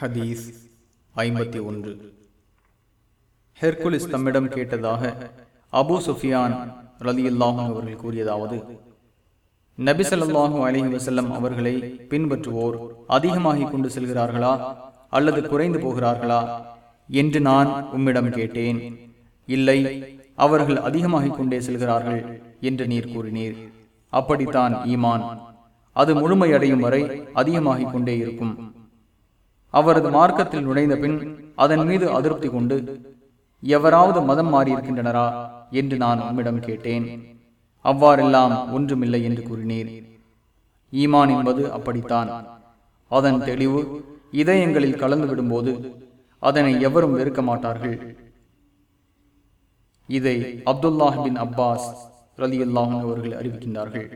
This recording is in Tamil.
ஹதீஸ் ஐம்பத்தி ஒன்று. ஹெர்குலிஸ் தம்மிடம் கேட்டதாக அபு சுஃபியான் ரலியுல்லாஹும் அவர்கள் கூறியதாவது நபிசல்லாஹு அலிஹி வசல்லம் அவர்களை பின்பற்றுவோர் அதிகமாகி கொண்டு செல்கிறார்களா அல்லது குறைந்து போகிறார்களா என்று நான் உம்மிடம் கேட்டேன். இல்லை அவர்கள் அதிகமாகிக் கொண்டே செல்கிறார்கள் என்று நீர் கூறினீர். அப்படித்தான் ஈமான். அது முழுமையடையும் வரை அதிகமாகிக் கொண்டே இருக்கும். அவரது மார்க்கத்தில் நுழைந்த பின் அதன் மீது அதிருப்தி கொண்டு எவராவது மதம் மாறியிருக்கின்றனரா என்று நான் உம்மிடம் கேட்டேன். அவ்வாறெல்லாம் ஒன்றுமில்லை என்று கூறினீர். ஈமான் என்பது அப்படித்தான். அதன் தெளிவு இதயங்களில் கலந்துவிடும் போது அதனை எவரும் வெறுக்க மாட்டார்கள். இதை அப்துல்லாஹின் அப்பாஸ் ரலி அவர்கள் அறிவிக்கின்றார்கள்.